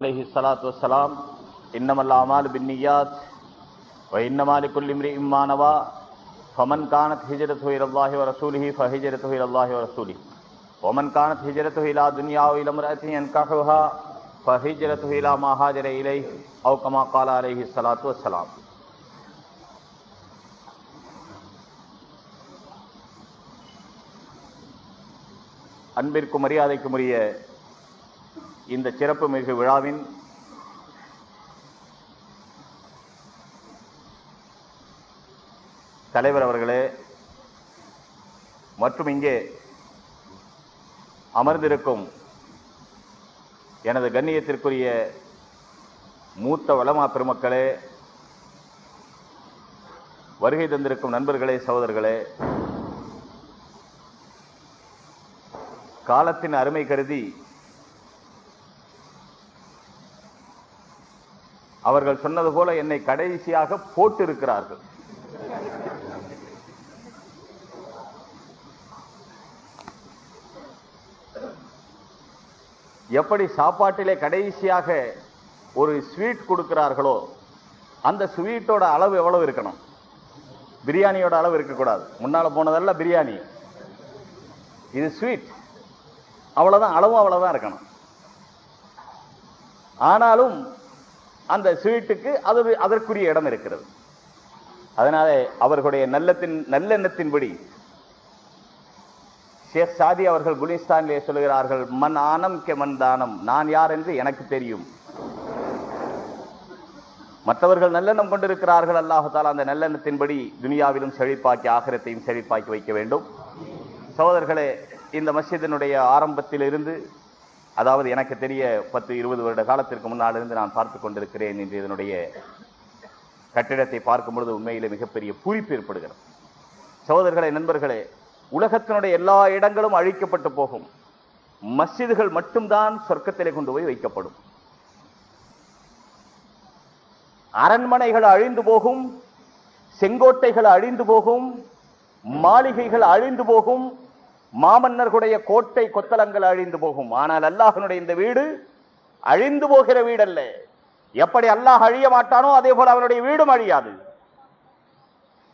عليه الصلاة والسلام إنما الأعمال بالنيات وإنما لكل امرئ ما نوى فمن كانت هجرته إلى الله ورسوله فهجرته إلى الله ورسوله ومن كانت هجرته إلى دنيا أو إلى امرأة ينكحها فهجرته إلى ما هاجر إليه أو كما قال عليه الصلاة والسلام அன்பிற்கும் மரியாதைக்கும் உரிய இந்த சிறப்பு மிகு விழாவின் தலைவர் அவர்களே மற்றும் இங்கே அமர்ந்திருக்கும் எனது கண்ணியத்திற்குரிய மூத்த வளமா பெருமக்களே வருகை தந்திருக்கும் நண்பர்களே சகோதரர்களே காலத்தின் அருமை கருதி அவர்கள் சொன்னது போல என்னை கடைசியாக போட்டு இருக்கிறார்கள் எப்படி சாப்பாட்டிலே கடைசியாக ஒரு ஸ்வீட் கொடுக்கிறார்களோ அந்த ஸ்வீட்டோட அளவு எவ்வளவு இருக்கணும்? பிரியாணியோட அளவு இருக்கக்கூடாது. முன்னால போனதெல்லாம் பிரியாணி. இது ஸ்வீட் அவ்வளவுதான் அளவும் அவ்வளவுதான் இருக்கணும். ஆனாலும் அந்த ஸ்வீட்டுக்கு அது அதற்குரிய இடம் இருக்கிறது. அதனால அவர்களுடைய நல்லத்தின் நல்லெண்ணத்தின்படி ஷேக் சாதி அவர்கள் குலிஸ்தானிலே சொல்லுகிறார்கள் மண் ஆனம் கே மண் தானம். நான் யார் என்று எனக்கு தெரியும். மற்றவர்கள் நல்லெண்ணம் கொண்டிருக்கிறார்கள். அல்லாஹால அந்த நல்லெண்ணத்தின்படி துனியாவிலும் செழிப்பாக்கி ஆகிரத்தையும் செழிப்பாக்கி வைக்க வேண்டும். சகோதரர்களே இந்த மஸ்ஜிதினுடைய ஆரம்பத்தில் இருந்து அதாவது எனக்கு தெரிய பத்து இருபது வருட காலத்திற்கு முன்னால் இருந்து நான் பார்த்து கொண்டிருக்கிறேன் என்று இதனுடைய கட்டிடத்தை பார்க்கும் பொழுது உண்மையிலே மிகப்பெரிய பூரிப்பு ஏற்படுகிறது. சகோதரர்களே நண்பர்களே உலகத்தினுடைய எல்லா இடங்களும் அழிக்கப்பட்டு போகும். மஸ்ஜிதுகள் மட்டும்தான் சொர்க்கத்திலே கொண்டு போய் வைக்கப்படும். அரண்மனைகள் அழிந்து போகும் செங்கோட்டைகள் அழிந்து போகும் மாளிகைகள் அழிந்து போகும் மாமன்னர்களுடைய கோட்டை கொத்தலங்கள் அழிந்து போகும். ஆனால் அல்லாஹனுடைய இந்த வீடு அழிந்து போகிற வீடல்ல. எப்படி அல்லாஹ் அழிய மாட்டானோ அதே போல அவனுடைய வீடும் அழியாது.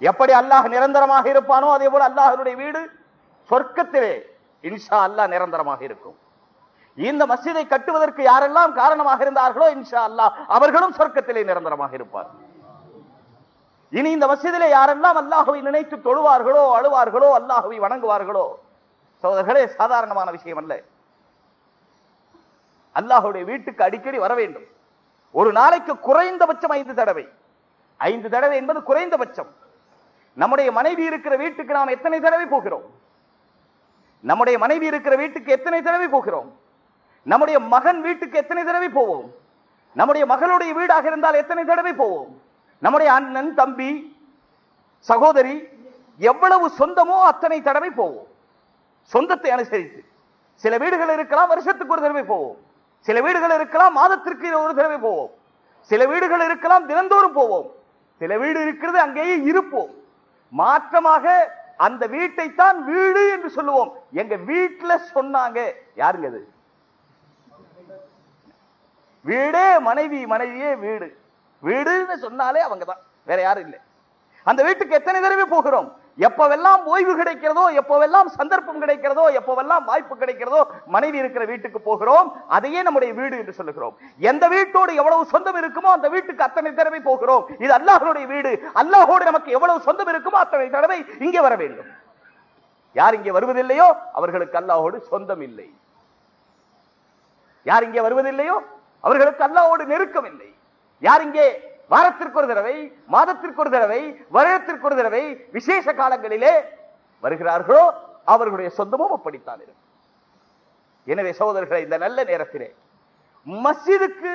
எப்படி அல்லாஹ் நிரந்தரமாக இருப்பானோ அதே போல அல்லாஹனுடைய வீடு சொர்க்கத்திலே இன்ஷா அல்லாஹ் நிரந்தரமாக இருக்கும். இந்த மசிதை கட்டுவதற்கு யாரெல்லாம் காரணமாக இருந்தார்களோ இன்ஷா அல்லாஹ் அவர்களும் சொர்க்கத்திலே நிரந்தரமாக இருப்பார் இனி இந்த மசிதிலே யாரெல்லாம் அல்லாஹுவை நினைத்து தொழுவார்களோ அழுவார்களோ அல்லாஹுவை வணங்குவார்களோ சோதர்களே சாதாரணமான விஷயம் அல்ல அல்லாஹுடைய வீட்டுக்கு அடிக்கடி வர வேண்டும். ஒரு நாளைக்கு குறைந்தபட்சம் ஐந்து தடவை. ஐந்து தடவை என்பது குறைந்தபட்சம். நம்முடைய மனைவி இருக்கிற வீட்டுக்கு நாம் எத்தனை தடவை போகிறோம்? நம்முடைய மனைவி இருக்கிற வீட்டுக்கு எத்தனை தடவை போகிறோம்? நம்முடைய மகன் வீட்டுக்கு எத்தனை தடவை போவோம்? நம்முடைய மகளுடைய வீடாக இருந்தால் எத்தனை தடவை போவோம்? நம்முடைய அண்ணன் தம்பி சகோதரி எவ்வளவு சொந்தமோ அத்தனை தடவை போவோம். சொந்தத்தை அனுசரித்து. சில வீடுகள் இருக்கலாம் வருஷத்துக்கு ஒரு தடவை போவோம். சில வீடுகள் இருக்கலாம் மாதத்திற்கு ஒரு தடவை போவோம். சில வீடுகள் இருக்கலாம் தினந்தோறும் போவோம். சில வீடு இருக்கிறது அங்கேயே இருப்போம். மாற்றமாக அந்த வீட்டை தான் வீடு என்று சொல்லுவோம். எங்க வீட்டுல சொன்னாங்க யாருங்க அது? வீடே மனைவி மனைவியே வீடு. வீடுன்னு சொன்னாலே அவங்க தான் வேற யாரும் இல்லை. அந்த வீட்டுக்கு எத்தனை தடவை போகிறோம்? எப்பவெல்லாம் ஓய்வு கிடைக்கிறதோ எப்பவெல்லாம் சந்தர்ப்பம் கிடைக்கிறதோ எப்பவெல்லாம் வாய்ப்பு கிடைக்கிறதோ மனைவி இருக்கிற வீட்டுக்கு போகிறோம். அதையே நம்முடைய வீடு என்று சொல்லுகிறோம். எந்த வீட்டோடு எவ்வளவு சொந்தம் இருக்குமோ அந்த வீட்டுக்கு அத்தனை தடவை போகிறோம். இது அல்லாஹனுடைய வீடு. அல்லாஹோடு நமக்கு எவ்வளவு சொந்தம் இருக்குமோ அத்தனை தடவை இங்கே வர வேண்டும். யார் இங்கே வருவதில்லையோ அவர்களுக்கு அல்லாஹோடு சொந்தம் இல்லை. யார் இங்கே வருவதில்லையோ அவர்களுக்கு அல்லாஹோடு நெருக்கம் இல்லை. யார் இங்கே வாரத்திற்கு ஒரு தடவை மாதத்திற்கு ஒரு தடவை வருடத்திற்கு ஒரு தடவை விசேஷ காலங்களிலே வருகிறார்களோ அவர்களுடைய சொந்தமும் அப்படித்தான் இருக்கும். எனவே சகோதரர்களை இந்த நல்ல நேரத்திலே மஸ்ஜிதுக்கு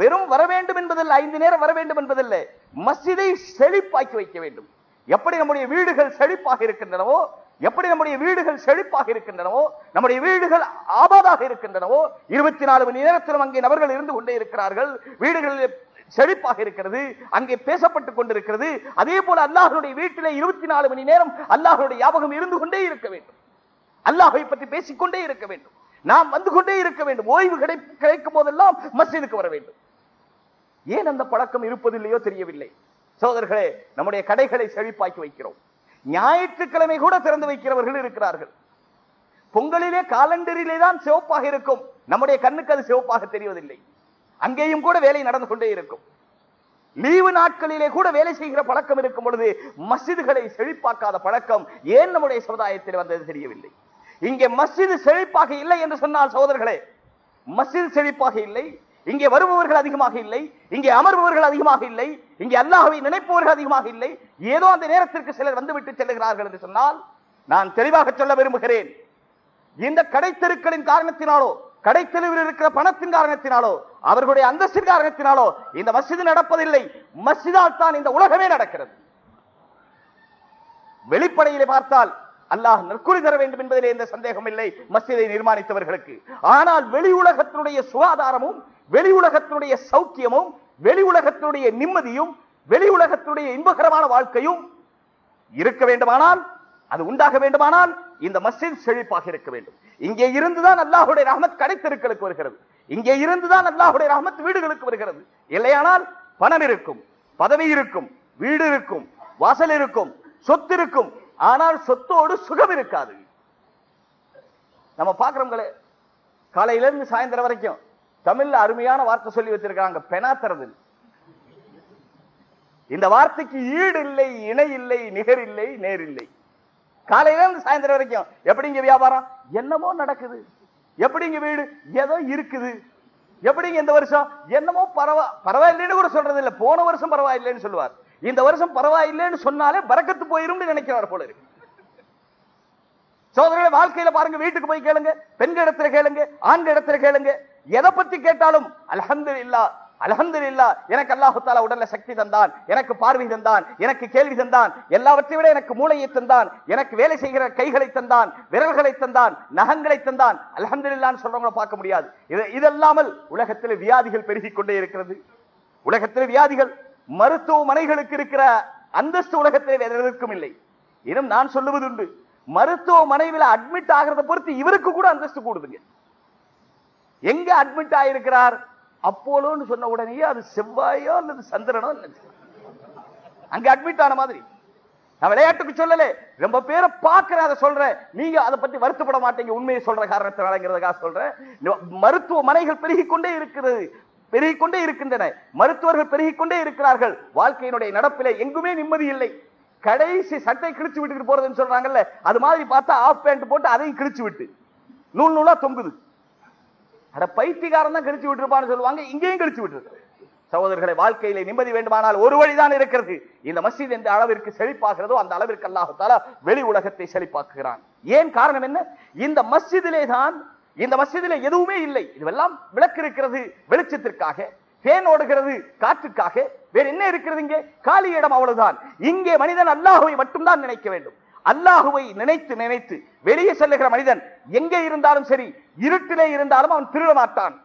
வெறும் வர வேண்டும் என்பதில்லை ஐந்து நேரம் வர வேண்டும் என்பதில்லை. மஸ்ஜிதை செழிப்பாக்கி வைக்க வேண்டும். எப்படி நம்முடைய வீடுகள் செழிப்பாக இருக்கின்றனவோ எப்படி நம்முடைய வீடுகள் செழிப்பாக இருக்கின்றனவோ நம்முடைய வீடுகள் ஆபாதாக இருக்கின்றனவோ இருபத்தி நாலு மணி நேரத்திலும் அங்கே நபர்கள் இருந்து கொண்டே இருக்கிறார்கள். வீடுகளில் செழிப்பாக இருக்கிறது அங்கே பேசப்பட்டுக் கொண்டிருக்கிறது. அதே போல அல்லாஹனுடைய வீட்டிலே இருபத்தி நாலு மணி நேரம் அல்லாஹனுடைய ஞாபகம் இருந்து கொண்டே இருக்க வேண்டும். அல்லாஹை பற்றி பேசிக்கொண்டே இருக்க வேண்டும். நாம் வந்து கொண்டே இருக்க வேண்டும். ஓய்வு கிடை கிடைக்கும் போதெல்லாம் மஸ்ஜிதுக்கு வர வேண்டும். ஏன் அந்த பழக்கம் இருப்பதில்லையோ தெரியவில்லை. சோதர்களே நம்முடைய கடைகளை செழிப்பாக்கி வைக்கிறோம். ஞாயிற்றுக்கிழமை கூட திறந்து வைக்கிறவர்கள் இருக்கிறார்கள். பொங்கலிலே காலண்டரிலே தான் சிவப்பாக இருக்கும். நம்முடைய கண்ணுக்கு அது சிவப்பாக தெரிவதில்லை. அங்கேயும் கூட வேலை நடந்து கொண்டே இருக்கும். லீவு நாட்களிலே கூட வேலை செய்கிற பழக்கம் இருக்கும் பொழுது மஸ்ஜிதுகளை செழிப்பாக்காத பழக்கம் ஏன் நம்முடைய சமுதாயத்தில் வந்தது தெரியவில்லை. இங்கே மஸ்ஜிது செழிப்பாக இல்லை என்று சொன்னால் சகோதரர்களே மஸ்ஜித் செழிப்பாக இல்லை இங்கே வருபவர்கள் அதிகமாக இல்லை இங்கே அமர்பவர்கள் அதிகமாக இல்லை இங்கே அல்லாஹவை நினைப்பவர்கள் அதிகமாக இல்லை ஏதோ அந்த நேரத்திற்கு சிலர் வந்துவிட்டு செல்லுகிறார்கள் என்று சொன்னால் நான் தெளிவாக சொல்ல விரும்புகிறேன். இந்த கடைத்தெருக்களின் காரணத்தினாலோ கடைத்தெருவில் இருக்கிற பணத்தின் காரணத்தினாலோ அவர்களுடைய அந்தஸ்தின் காரணத்தினாலோ இந்த மஸ்ஜிது நடப்பதில்லை. மசிதால் தான் இந்த உலகமே நடக்கிறது. வெளிப்படையிலே பார்த்தால் அல்லாஹ் நற்குறி தர வேண்டும் என்பதிலே எந்த சந்தேகம் இல்லை. மசிதை நிர்மாணித்தவர்களுக்கு. ஆனால் வெளி உலகத்தினுடைய சுகாதாரமும் வெளி உலகத்தினுடைய சௌக்கியமும் வெளி உலகத்தினுடைய நிம்மதியும் வெளி உலகத்தினுடைய இன்பகரமான வாழ்க்கையும் இருக்க வேண்டுமானால் அது உண்டாக வேண்டுமானால் இந்த மஸ்ஜித் செழிப்பாக இருக்க வேண்டும். இங்கே இருந்துதான் அல்லாஹுடைய ரஹமத் கடைத்தெருக்களுக்கு வருகிறது. இங்கே இருந்துதான் அல்லாஹுடைய ரஹமத் வீடுகளுக்கு வருகிறது. இல்லையானால் பணம் இருக்கும் பதவி இருக்கும் வீடு இருக்கும் வாசல் இருக்கும் சொத்து இருக்கும். ஆனால் சொத்தோடு சுகம் இருக்காது. நம்ம பாக்குறோங்களே காலையில இருந்து சாயந்தரம் வரைக்கும் தமிழ்ல அருமையான வார்த்தை சொல்லி வச்சிருக்காங்க பெனாத்துறது இந்த வார்த்தைக்கு ஈடு இல்லை இணை இல்லை நிகர் இல்லை நேர் இல்லை. காலையில இருந்து சாயந்தரம் வரைக்கும். எப்படிங்க வியாபாரம்? என்னமோ நடக்குது. எப்படிங்க வீடு? ஏதோ இருக்குது. எப்படிங்க இந்த வருஷம்? என்னமோ பரவா பரவாயில்லைன்னு கூட சொல்றது இல்ல போன வருஷம் பரவாயில்லைன்னு சொல்லுவார். இந்த வருஷம் பரவாயில்லைன்னு சொன்னாலே பறக்கத்து போயிரும்னு நினைக்கிறார் போல இருக்கு. சோதரர்களே வாழ்க்கையில பாருங்க. வீட்டுக்கு போய் கேளுங்க. பெண்கள் இடத்துல கேளுங்க. ஆண்கள் இடத்துல கேளுங்க. எதை பத்தி கேட்டாலும் அலஹந்து இல்லா அல்ஹம்து இல்லா எனக்கு அல்லாஹுத்தாலா உடல்ல சக்தி தந்தான் எனக்கு பார்வை தந்தான் எனக்கு கேள்வி தந்தான் எல்லாவற்றை விட எனக்கு மூளையை தந்தான் எனக்கு வேலை செய்கிற கைகளை தந்தான் விரல்களை தந்தான் நகங்களை தந்தான் அல்ஹம்து இல்லான்னு சொல்றவங்களை பார்க்க முடியாது. இது இதல்லாமல் உலகத்தில் வியாதிகள் பெருகிக் கொண்டே இருக்கிறது. உலகத்தில் வியாதிகள் மருத்துவமனைகளுக்கு இருக்கிற அந்தஸ்து உலகத்தில் வேற எதற்கும் இல்லை. இன்னும் நான் சொல்லுவது உண்டு மருத்துவமனையில் அட்மிட் ஆகிறத பொறுத்து இவருக்கு கூட அந்தஸ்து கூடுதுங்க. எங்க அட்மிட் ஆயிருக்கிறார்? அப்போலோன்னு சொன்ன உடனேயே அது செவ்வாயோ அல்லது சந்திரனோ இல்ல. அங்க அட்மிட் ஆன மாதிரி. நான் விளையாட்டுக்கு சொல்லல. ரொம்ப பேரை பார்க்கிறேன் அதை சொல்றேன். நீங்க அதை பத்தி வருத்தப்பட மாட்டீங்க. உண்மையை சொல்ற காரணத்தினாலங்கிறதுக்காக சொல்றேன். மருத்துவமனைகள் பெருகிக்கொண்டே இருக்கிறது பெருகிக்கொண்டே இருக்கின்றன. மருத்துவர்கள் பெருகிக்கொண்டே இருக்கிறார்கள். வாழ்க்கையினுடைய நடப்பிலே எங்குமே நிம்மதி இல்லை. கடைசி சட்டை கிழிச்சு விட்டுட்டு போறதுன்னு சொல்றாங்கல்ல அது மாதிரி பார்த்தா ஆஃப் பேண்ட் போட்டு அதையும் கிழிச்சு விட்டு. நூல் நூலா தொங்குது. அட பைத்தியக்காரன் தான் விட்டுருப்பான்னு சொல்லுவாங்க இங்கேயும் கழிச்சு விட்டுருக்கு சகோதரர்களை வாழ்க்கையிலே நிம்மதி வேண்டுமானால் ஒரு வழிதான் இருக்கிறது. இந்த மஸ்ஜித் எந்த அளவிற்கு செழிப்பாகிறதோ அந்த அளவிற்கு அல்லாஹால வெளி உலகத்தை செழிப்பாக்குகிறான். ஏன் காரணம் என்ன? இந்த மஸ்ஜிதிலே தான் இந்த மஸ்ஜிதிலே எதுவுமே இல்லை. இதுவெல்லாம் விளக்கு இருக்கிறது வெளிச்சத்திற்காக. தேன் ஓடுகிறது காற்றுக்காக. வேற என்ன இருக்கிறது இங்கே? காலி இடம் அவ்வளவுதான். இங்கே மனிதன் அல்லாஹுவை மட்டும்தான் நினைக்க வேண்டும். அல்லாஹுவை நினைத்து நினைத்து வெளியே செல்லுகிற மனிதன் எங்கே இருந்தாலும் சரி இருட்டிலே இருந்தாலும் அவன் திருட மாட்டான்.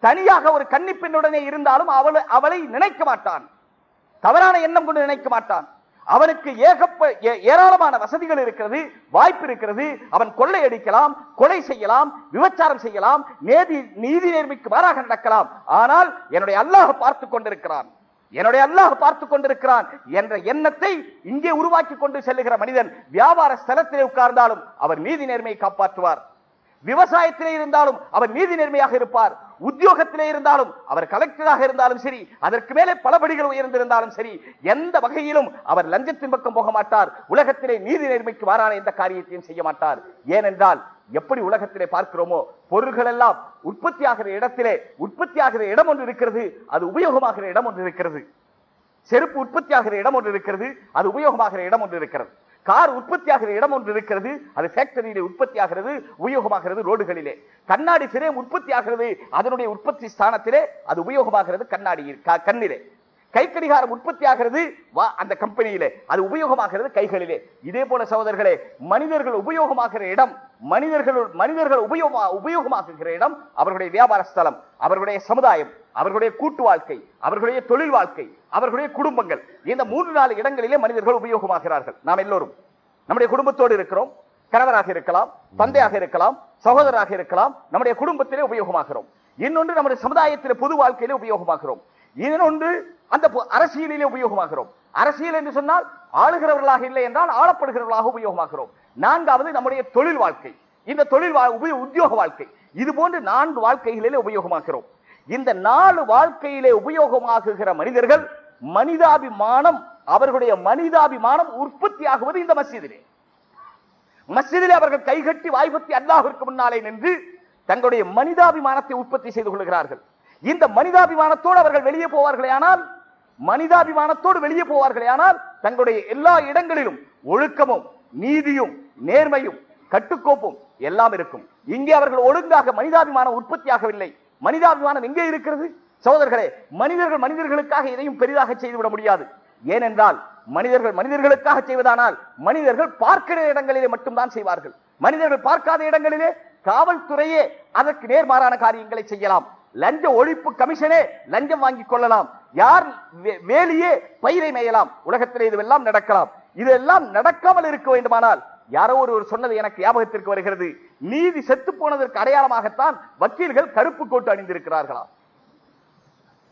தனியாக ஒரு கன்னிப்பெண்ணுடனே இருந்தாலும் அவளை அவளை நினைக்க மாட்டான். தவறான எண்ணம் கொண்டு நினைக்க மாட்டான். அவனுக்கு ஏகப்ப ஏ- ஏராளமான வசதிகள் இருக்கிறது வாய்ப்பு இருக்கிறது. அவன் கொள்ளையடிக்கலாம் கொலை செய்யலாம் விபச்சாரம் செய்யலாம் நேதி நீதி நேர்மைக்கு மாறாக நடக்கலாம். ஆனால் என்னுடைய அல்லாஹ் பார்த்து கொண்டிருக்கிறான். என்னுடைய அல்லாஹ் பார்த்து கொண்டிருக்கிறான் என்ற எண்ணத்தை இங்கே உருவாக்கி கொண்டு செல்லுகிற மனிதன் வியாபார ஸ்தலத்திலே உட்கார்ந்தாலும் அவர் நீதி நேர்மையை காப்பாற்றுவார். விவசாயத்திலே இருந்தாலும் அவர் நீதி நேர்மையாக இருப்பார். உத்தியோகத்திலே இருந்தாலும் அவர் கலெக்டராக இருந்தாலும் சரி அதற்கு மேலே பல படிகள் உயர்ந்திருந்தாலும் சரி எந்த வகையிலும் அவர் லஞ்சத்தின் பக்கம் போக மாட்டார். உலகத்திலே நீதி நேர்மைக்கு வாரான எந்த காரியத்தையும் செய்ய மாட்டார். ஏனென்றால் எப்படி உலகத்திலே பார்க்கிறோமோ பொருள்கள் எல்லாம் உற்பத்தி ஆகிற இடத்திலே உற்பத்தி ஆகிற இடம் ஒன்று இருக்கிறது அது உபயோகமாகிற இடம் ஒன்று இருக்கிறது. செருப்பு உற்பத்தியாகிற இடம் ஒன்று இருக்கிறது அது உபயோகமாகிற இடம் ஒன்று இருக்கிறது. கார் உற்பத்தி ஆகிற இடம் ஒன்று இருக்கிறது அது ஃபேக்டரியிலே உற்பத்தியாகிறது உபயோகமாகிறது ரோடுகளிலே. கண்ணாடி சிறையும் உற்பத்தி ஆகிறது அதனுடைய உற்பத்தி ஸ்தானத்திலே அது உபயோகமாகிறது கண்ணாடி க- கண்ணிலே. கை கடிகாரம் உற்பத்தியாகிறது வா- அந்த கம்பெனியிலே. அது உபயோகமாகிறது கைகளிலே. இதே போல சகோதரர்களே மனிதர்கள் உபயோகமாகிற இடம் மனிதர்கள் மனிதர்கள் உபயோகமா உபயோகமாக்குகிற இடம் அவர்களுடைய வியாபார ஸ்தலம் அவர்களுடைய சமுதாயம் அவர்களுடைய கூட்டு வாழ்க்கை அவர்களுடைய தொழில் வாழ்க்கை அவர்களுடைய குடும்பங்கள். இந்த மூன்று நாலு இடங்களிலே மனிதர்கள் உபயோகமாகிறார்கள் நாம் எல்லோரும் நம்முடைய குடும்பத்தோடு இருக்கிறோம் கணவராக இருக்கலாம் தந்தையாக இருக்கலாம் சகோதரராக இருக்கலாம் நம்முடைய குடும்பத்திலே உபயோகமாகிறோம் இன்னொன்று நம்முடைய சமுதாயத்திலே பொது வாழ்க்கையிலே உபயோகமாகிறோம் இதனொன்று அந்த அரசியலிலே உபயோகமாகிறோம். அரசியல் என்று சொன்னால் ஆளுகிறவர்களாக இல்லை என்றால் ஆளப்படுகிறவர்களாக உபயோகமாகிறோம். நான்காவது நம்முடைய தொழில் வாழ்க்கை. இந்த தொழில் உத்தியோக வாழ்க்கை. இது போன்று நான்கு வாழ்க்கைகளிலே உபயோகமாகிறோம். இந்த நாலு வாழ்க்கையிலே உபயோகமாகுகிற மனிதர்கள் மனிதாபிமானம் அவர்களுடைய மனிதாபிமானம் உற்பத்தி ஆகுவது இந்த மசிதிலே மஸ்ஜிதிலே அவர்கள் கைகட்டி வாய்ப்பத்தி அல்லாஹிற்கு முன்னாலே நின்று தங்களுடைய மனிதாபிமானத்தை உற்பத்தி செய்து கொள்கிறார்கள். இந்த மனிதாபிமானத்தோடு அவர்கள் வெளியே போவார்களே ஆனால் மனிதாபிமானத்தோடு வெளியே போவார்களே ஆனால் தங்களுடைய எல்லா இடங்களிலும் ஒழுக்கமும் நீதியும் நேர்மையும் கட்டுக்கோப்பும் எல்லாம் இருக்கும். இங்கே அவர்கள் ஒழுங்காக மனிதாபிமானம் உற்பத்தியாகவில்லை. மனிதாபிமானம் எங்கே இருக்கிறது? சகோதரர்களே மனிதர்கள் மனிதர்களுக்காக எதையும் பெரிதாக செய்துவிட முடியாது. ஏனென்றால் மனிதர்கள் மனிதர்களுக்காக செய்வதானால் மனிதர்கள் பார்க்கிற இடங்களிலே மட்டும்தான் செய்வார்கள். மனிதர்கள் பார்க்காத இடங்களிலே காவல்துறையே அதற்கு நேர்மாறான காரியங்களை செய்யலாம். லஞ்ச ஒழிப்பு கமிஷனே லஞ்சம் வாங்கிக் கொள்ளலாம். யார் வே- வேலியே பயிரை மேயலாம். உலகத்திலே இதுவெல்லாம் நடக்கலாம். இதெல்லாம் நடக்காமல் இருக்க வேண்டுமானால் யாரோ ஒருவர் சொன்னது எனக்கு ஞாபகத்திற்கு வருகிறது. நீதி செத்து போனதற்கு அடையாளமாகத்தான் வக்கீல்கள் கருப்பு கோட்டு அணிந்திருக்கிறார்களாம்.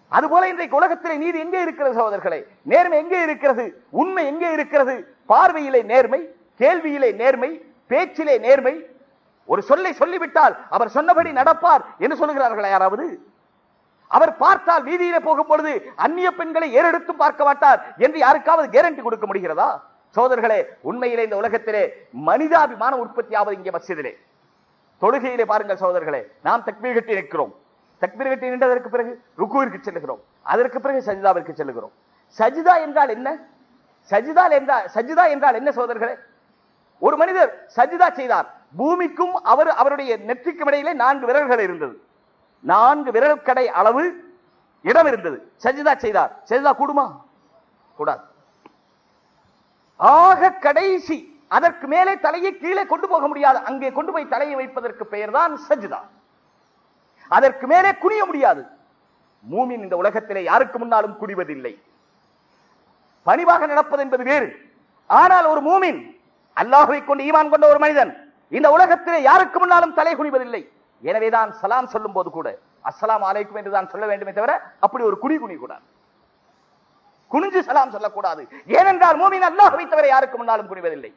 அதுபோல இன்றைக்கு உலகத்திலே நீதி எங்கே இருக்கிறது சகோதரர்களே? நேர்மை எங்கே இருக்கிறது? உண்மை எங்கே இருக்கிறது? பார்வையிலே நேர்மை கேள்வியிலே நேர்மை பேச்சிலே நேர்மை ஒரு சொல்லை சொல்லிவிட்டால் அவர் சொன்னபடி நடப்பார் என்று சொல்லுகிறார்களா யாராவது? அவர் பார்த்தால் வீதியில போகும் பொழுது அந்நிய பெண்களை ஏறெடுத்து பார்க்க மாட்டார் என்று யாருக்காவது கேரண்டி கொடுக்க முடிகிறதா? சோதர்களே உண்மையிலே இந்த உலகத்திலே மனிதாபிமான உற்பத்தியாவது இங்கே மசிதிலே. தொழுகையிலே பாருங்கள் சோதர்களே நாம் தக்பீர் கட்டி நிற்கிறோம். தக்பீர் கட்டி நின்றதற்கு பிறகு ருக்குவிற்கு செல்லுகிறோம். அதற்கு பிறகு சஜிதாவிற்கு செல்லுகிறோம். சஜிதா என்றால் என்ன? சஜிதா என்றால் சஜிதா என்றால் என்ன சோதர்களே? ஒரு மனிதர் சஜிதா செய்தார். பூமிக்கும் அவர் அவருடைய நெற்றிக்கும் இடையிலே நான்கு விரல்கள் இருந்தது. நான்கு விரல் கடை அளவு இடம் இருந்தது. சஜிதா செய்தார். சஜிதா கூடுமா? கூடாது. ஆக கடைசி அதற்கு மேலே தலையை கீழே கொண்டு போக முடியாது. அங்கே கொண்டு போய் தலையை வைப்பதற்கு பெயர்தான் சஜிதா. அதற்கு மேலே குனிய முடியாது. மூமின் இந்த உலகத்திலே யாருக்கு முன்னாலும் குடிவதில்லை பணிவாக நடப்பது என்பது வேறு. ஆனால் ஒரு மூமின் அல்லாஹுவை கொண்டு ஈமான் கொண்ட ஒரு மனிதன் இந்த உலகத்திலே யாருக்கு முன்னாலும் தலை குனிவதில்லை. எனவேதான் சலாம் சொல்லும் போது கூட அஸ்லாம் அலைக்கும் என்று தான் சொல்ல வேண்டுமே தவிர அப்படி ஒரு குடி குனி கூடாது குனிஞ்சு சலாம் சொல்லக்கூடாது. ஏனென்றால் மூமின் அல்லாஹுவை தவிர யாருக்கு முன்னாலும் குனிவதில்லை.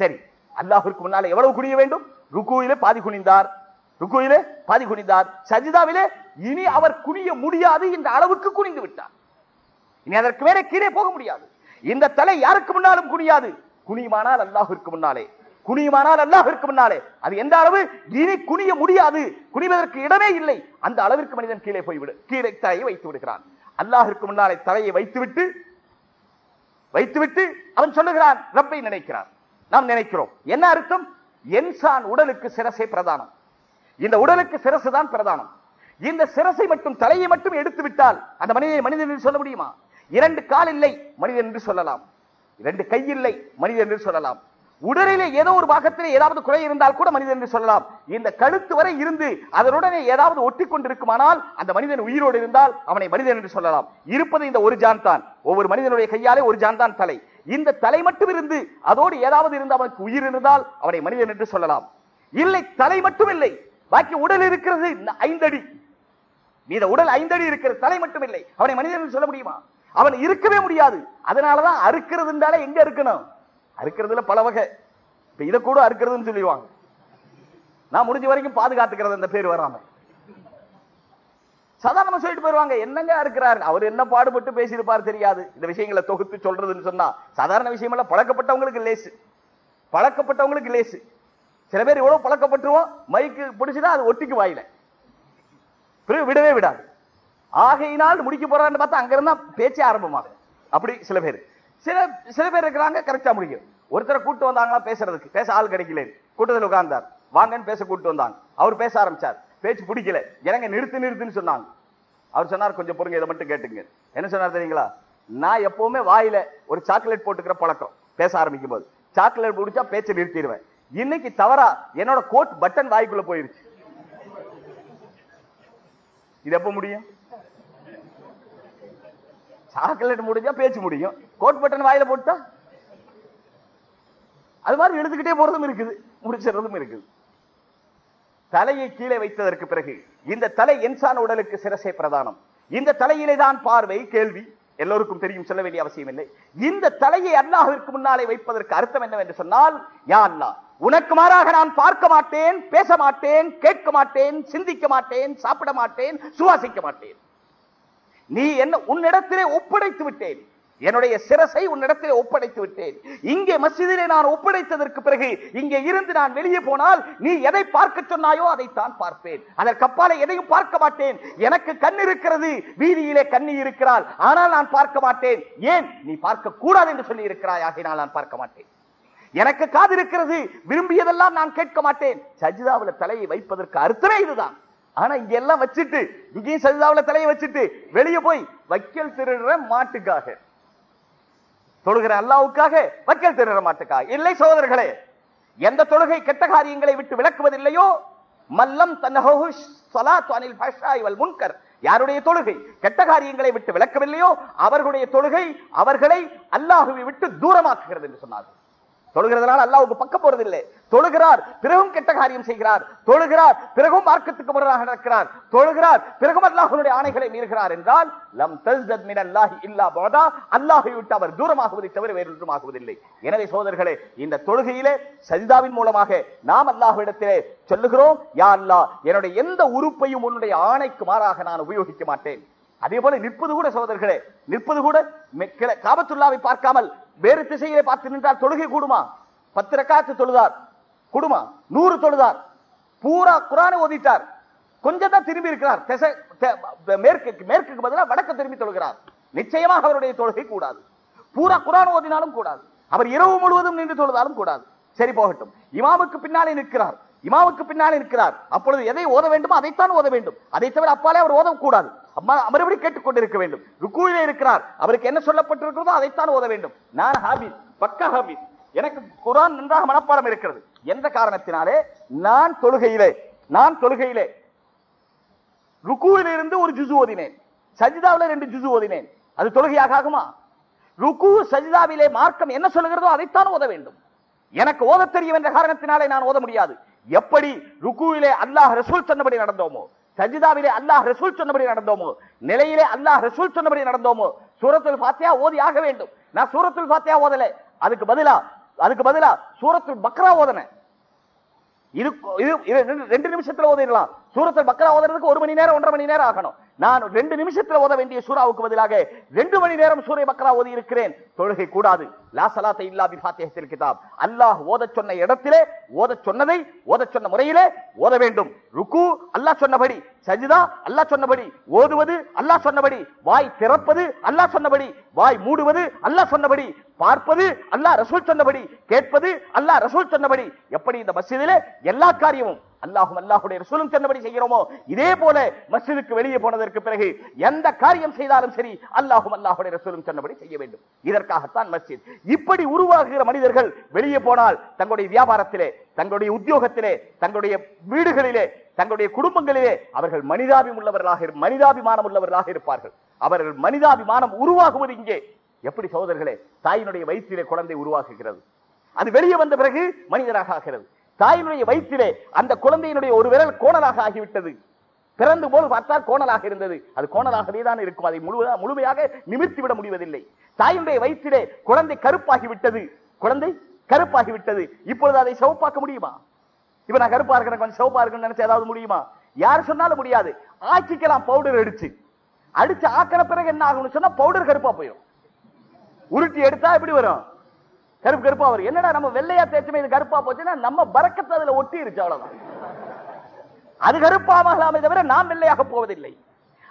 சரி அல்லாஹ்விற்கு முன்னால் எவ்வளவு குனிய வேண்டும்? ருக்குவிலே பாதி குனிந்தார். ருக்குவிலே பாதி குனிந்தார். சஜிதாவிலே இனி அவர் குனிய முடியாது என்ற அளவுக்கு குனிந்து விட்டார். இனி அதற்கு மேலே கீழே போக முடியாது. இந்த தலை யாருக்கு முன்னாலும் குனியாது? குனியுமானால் அல்லாஹிற்கு முன்னாலே. குனியுமானால் அல்லாஹிற்கு முன்னாலே. அது எந்த அளவு? இனி குனிய முடியாது. குனிவதற்கு இடமே இல்லை. அந்த அளவிற்கு மனிதன் கீழே போய்விடு. கீழே தலையை வைத்து விடுகிறான். அல்லாஹிற்கு முன்னாலே தலையை வைத்துவிட்டு வைத்துவிட்டு அவன் சொல்லுகிறான் ரப்பை நினைக்கிறான். நாம் நினைக்கிறோம். என்ன அர்த்தம்? என்சான் உடலுக்கு சிரசே பிரதானம். இந்த உடலுக்கு சிரசு தான் பிரதானம். இந்த சிரசை மட்டும் தலையை மட்டும் எடுத்து விட்டால் அந்த மனிதனை மனிதன் என்று சொல்ல முடியுமா? இரண்டு கால் இல்லை மனிதன் என்று சொல்லலாம். இரண்டு கை இல்லை மனிதன் என்று சொல்லலாம். உடலிலே ஏதோ ஒரு பாகத்திலே ஏதாவது குறை இருந்தால் கூட மனிதன் என்று சொல்லலாம். இந்த கழுத்து வரை இருந்து அதனுடனே ஏதாவது ஒட்டி கொண்டிருக்குமானால் அந்த மனிதன் உயிரோடு இருந்தால் அவனை மனிதன் என்று சொல்லலாம். இருப்பது இந்த ஒரு ஜான் தான். ஒவ்வொரு மனிதனுடைய கையாலே ஒரு ஜான் தான் தலை. இந்த தலை மட்டும் இருந்து அதோடு ஏதாவது இருந்து அவனுக்கு உயிர் இருந்தால் அவனை மனிதன் என்று சொல்லலாம். இல்லை தலை மட்டும் இல்லை. பாக்கி உடல் இருக்கிறது ஐந்தடி மீத உடல் ஐந்தடி இருக்கிறது. தலை மட்டும் இல்லை. அவனை மனிதன் என்று சொல்ல முடியுமா? அவன் இருக்கவே முடியாது. அதனாலதான் அறுக்கிறதுனால எங்க இருக்கணும் அறுக்கிறதுல பல வகை. இப்ப இதை கூட அறுக்கிறதுன்னு சொல்லிடுவாங்க. நான் முடிஞ்ச வரைக்கும் பாதுகாத்துக்கிறது அந்த பேர் வராம. சாதாரணமா சொல்லிட்டு போயிருவாங்க என்னங்க இருக்கிறாரு அவர் என்ன பாடுபட்டு பேசியிருப்பார் தெரியாது. இந்த விஷயங்களை தொகுத்து சொல்றதுன்னு சொன்னா சாதாரண விஷயமெல்லாம் பழக்கப்பட்டவங்களுக்கு லேசு. பழக்கப்பட்டவங்களுக்கு லேசு. சில பேர் எவ்வளவு பழக்கப்பட்டுருவோம் மைக்கு பிடிச்சுன்னா அது ஒட்டிக்கு வாயில. பிறகு விடவே விடாது. ஆகையினால் முடிக்க போறான்னு பார்த்தா அங்க இருந்தா பேச்சே ஆரம்பமாகும். அப்படி சில பேர். சில சில பேர் இருக்கிறாங்க கரெக்டா முடிக்கும் ஒருத்தரை கூட்டு வந்தாங்களா பேசுறதுக்கு. பேச ஆள் கிடைக்கல. கூட்டத்தில் உட்கார்ந்தார். வாங்கன்னு பேச கூட்டு வந்தாங்க. அவர் பேச ஆரம்பிச்சார். பேச்சு பிடிக்கல. இறங்க நிறுத்து நிறுத்துன்னு சொன்னாங்க. அவர் சொன்னார் கொஞ்சம் பொறுங்க இதை மட்டும் கேட்டுங்க. என்ன சொன்னார் தெரியுங்களா? நான் எப்பவுமே வாயில ஒரு சாக்லேட் போட்டுக்கிற பழக்கம். பேச ஆரம்பிக்கும் போது சாக்லேட் பிடிச்சா பேச்சை நிறுத்திடுவேன். இன்னைக்கு தவறா என்னோட கோட் பட்டன் வாய்க்குள்ள போயிருச்சு. இது எப்ப முடியும்? சாக்லேட் முடிஞ்சா பேச்சு முடியும். கோட் பட்டன் வாயில போட்டா? அது மாதிரி எழுதுகிட்டே போறதும் இருக்குது. முடிச்சிடுறதும் இருக்குது. தலையை கீழே வைத்ததற்கு பிறகு இந்த தலை என்சான் உடலுக்கு சிரசே பிரதானம். இந்த தலையிலே தான் பார்வை கேள்வி. எல்லோருக்கும் தெரியும் சொல்ல வேண்டிய அவசியம் இல்லை. இந்த தலையை அல்லாஹிற்கு முன்னாலே வைப்பதற்கு அர்த்தம் என்னவென்று சொன்னால் யா அல்லா உனக்கு மாறாக நான் பார்க்க மாட்டேன் பேச மாட்டேன் கேட்க மாட்டேன் சிந்திக்க மாட்டேன் சாப்பிட மாட்டேன் சுவாசிக்க மாட்டேன். நீ என்ன உன்னிடத்திலே ஒப்படைத்து விட்டேன். என்னுடைய சிரசை உன்னிடத்திலே ஒப்படைத்து விட்டேன். இங்கே மசிதிலே நான் ஒப்படைத்ததற்கு பிறகு இங்கே இருந்து நான் வெளியே போனால் நீ எதை பார்க்க சொன்னாயோ அதைத்தான் பார்ப்பேன். அதற்கப்பாலே எதையும் பார்க்க மாட்டேன். எனக்கு கண் இருக்கிறது வீதியிலே கண்ணி இருக்கிறாள் ஆனால் நான் பார்க்க மாட்டேன். ஏன்? நீ பார்க்க கூடாது என்று சொல்லி இருக்கிறாய் ஆகினால் நான் பார்க்க மாட்டேன். எனக்கு காது இருக்கிறது. விரும்பியதெல்லாம் நான் கேட்க மாட்டேன். சஜிதாவுல தலையை வைப்பதற்கு அர்த்தமே இதுதான். ஆனா இங்க எல்லாம் வச்சுட்டு இங்கேயும் சஜிதாவுல தலையை வச்சுட்டு வெளியே போய் வைக்கல் திருடுற மாட்டுக்காக. தொழுகிற அல்லாவுக்காக வைக்கல் திருடுற மாட்டுக்காக. இல்லை சோதரர்களே எந்த தொழுகை கெட்ட காரியங்களை விட்டு விளக்குவதில்லையோ மல்லம் தன்னஹு ஸலாத்து அனில் ஃபஹ்ஷாய் வல் முன்கர். யாருடைய தொழுகை கெட்ட காரியங்களை விட்டு விளக்கவில்லையோ அவர்களுடைய தொழுகை அவர்களை அல்லாஹுவை விட்டு தூரமாக்குகிறது என்று சொன்னார்கள். தொழுகிறதுனால அல்லாவுக்கு பக்கம் போறதில்லை. தொழுகிறார் பிறகும் கெட்ட காரியம் செய்கிறார். தொழுகிறார் பிறகும் மார்க்கத்துக்கு முரணாக நடக்கிறார். தொழுகிறார் பிறகும் அல்லாஹனுடைய ஆணைகளை மீறுகிறார் என்றால் லம் தஸ்தத் மின் அல்லாஹி இல்லா போதா. அல்லாஹை விட்டு அவர் தூரமாகுவதை தவிர வேறு ஒன்றும் ஆகுவதில்லை எனவே சோதர்களே இந்த தொழுகையிலே சஜிதாவின் மூலமாக நாம் அல்லாஹ்விடத்திலே சொல்லுகிறோம் யா அல்லாஹ் என்னுடைய எந்த உறுப்பையும் உன்னுடைய ஆணைக்கு மாறாக நான் உபயோகிக்க மாட்டேன். அதே போல நிற்பது கூட சோதர்களே நிற்பது கூட காபத்துல்லாவை பார்க்காமல் வேறு திசையிலே பார்த்து நின்றால் தொழுகை கூடுமா? பத்து ரக்காத்து தொழுதார். கூடுமா? நூறு தொழுதார். பூரா குரானை ஓதிட்டார். கொஞ்சம் தான் திரும்பி இருக்கிறார். திசை மேற்கு மேற்குக்கு பதிலாக வடக்கு திரும்பி தொழுகிறார். நிச்சயமாக அவருடைய தொழுகை கூடாது. பூரா குரான் ஓதினாலும் கூடாது. அவர் இரவு முழுவதும் நின்று தொழுதாலும் கூடாது. சரி போகட்டும். இமாமுக்கு பின்னாலே நிற்கிறார். இமாமுக்கு பின்னாலே நிற்கிறார். அப்பொழுது எதை ஓத வேண்டுமோ அதைத்தான் ஓத வேண்டும். அதை தவிர அப்பாலே அவர் ஓதக்கூடாது. அம்மா மறுபடி கேட்டுக்கொண்டிருக்க வேண்டும். ருக்குவிலே இருக்கிறார். அவருக்கு என்ன சொல்லப்பட்டிருக்கிறதோ அதைத்தான் ஓத வேண்டும். நான் ஹாபிஸ் பக்கா ஹாபிஸ் எனக்கு குரான் நன்றாக மனப்பாடம் இருக்கிறது. எந்த காரணத்தினாலே? நான் தொழுகையிலே நான் தொழுகையிலே. ருக்குவில இருந்து ஒரு ஜுசு ஓதினேன். சஜிதாவில ரெண்டு ஜுசு ஓதினேன். அது தொழுகையாக ஆகுமா? ருக்கு சஜிதாவிலே மார்க்கம் என்ன சொல்லுகிறதோ அதைத்தான் ஓத வேண்டும். எனக்கு ஓத தெரியும் என்ற காரணத்தினாலே நான் ஓத முடியாது. எப்படி ருக்குவிலே அல்லாஹ் ரசூல் சொன்னபடி நடந்தோமோ? சஜிதாவிலே அல்லாஹ் ரசூல் சொன்னபடி நடந்தோமோ? நிலையிலே அல்லாஹ் ரசூல் சொன்னபடி நடந்தோமோ? சூரத்துல் ஃபாத்தியா ஓதி ஆக வேண்டும். நான் சூரத்துல் ஃபாத்தியா ஓதல. அதுக்கு பதிலா அதுக்கு பதிலா சூரத்துல் பக்ரா ஓதனேன் இது இது இது ரெண்டு- ரெண்டு நிமிஷத்துல ஓதிடலாம். சூரத்தில் பக்ரா ஓதுறதுக்கு ஒரு மணி நேரம் ஒன்றரை மணி நேரம் ஆகணும். நான் ரெண்டு நிமிஷத்துல ஓத வேண்டிய சூராவுக்கு பதிலாக ரெண்டு மணி நேரம் சூரிய பக்ரா ஓதி இருக்கிறேன். தொழுகை கூடாது. லா சலாத்தை இல்லா பி ஃபாத்திஹத்தில் கிதாப். அல்லாஹ் ஓதச் சொன்ன இடத்திலே ஓதச் சொன்னதை ஓதச் சொன்ன முறையிலே ஓத வேண்டும். ருக்கு அல்லாஹ் சொன்னபடி. சஜிதா அல்லாஹ் சொன்னபடி. ஓதுவது அல்லாஹ் சொன்னபடி. வாய் திறப்பது அல்லாஹ் சொன்னபடி. வாய் மூடுவது அல்லாஹ் சொன்னபடி. பார்ப்பது அல்லாஹ் ரசூல் சொன்னபடி. கேட்பது அல்லாஹ் ரசூல் சொன்னபடி. எப்படி இந்த மஸ்ஜிதிலே எல்லா காரியமும் அல்லாஹும் அல்லாஹுடைய ரசூலும் சொன்னபடி செய்கிறோமோ இதே போல மஸ்ஜிதுக்கு வெளியே போனதற்கு பிறகு எந்த காரியம் செய்தாலும் சரி அல்லாஹும் அல்லாஹுடைய ரசூலும் சொன்னபடி செய்ய வேண்டும். இதற்காகத்தான் மஸ்ஜித். இப்படி உருவாகுகிற மனிதர்கள் வெளியே போனால் தங்களுடைய வியாபாரத்திலே தங்களுடைய உத்தியோகத்திலே தங்களுடைய வீடுகளிலே தங்களுடைய குடும்பங்களிலே அவர்கள் மனிதாபி உள்ளவர்களாக மனிதாபிமானம் உள்ளவர்களாக இருப்பார்கள். அவர்கள் மனிதாபிமானம் உருவாகுவது இங்கே. எப்படி சகோதரர்களே தாயினுடைய வயிற்றிலே குழந்தை உருவாகுகிறது அது வெளியே வந்த பிறகு மனிதராக ஆகிறது. தாயினுடைய வயிற்றிலே அந்த குழந்தையினுடைய ஒரு விரல் கோணலாக ஆகிவிட்டது. பிறந்து போது பார்த்தால் கோணலாக இருந்தது. அது கோணலாகவே தான் இருக்கும். அதை முழுவதா முழுமையாக நிமிர்த்தி விட முடிவதில்லை. தாயினுடைய வயிற்றிலே குழந்தை கருப்பாகி விட்டது. குழந்தை கருப்பாகி விட்டது. இப்பொழுது அதை சிவப்பாக்க முடியுமா? இப்ப நான் கருப்பா இருக்கிறேன் கொஞ்சம் சிவப்பா இருக்குன்னு நினைச்சு ஏதாவது முடியுமா? யார் சொன்னாலும் முடியாது. ஆக்கிக்கலாம் பவுடர் அடிச்சு அடிச்சு ஆக்கின பிறகு என்ன ஆகும்னு சொன்னா பவுடர் கருப்பா போயிடும் உருட்டி எடுத்தா எப்படி வரும்? கருப்பு கருப்பா வரும். என்னடா நம்ம வெள்ளையா தேய்ச்சுமே இது கருப்பா போச்சுன்னா நம்ம பறக்கத்தை அதுல ஒட்டி இருச்சு அவ்வளவுதான். அது கருப்பாகலாமே தவிர நாம் வெள்ளையாக போவதில்லை.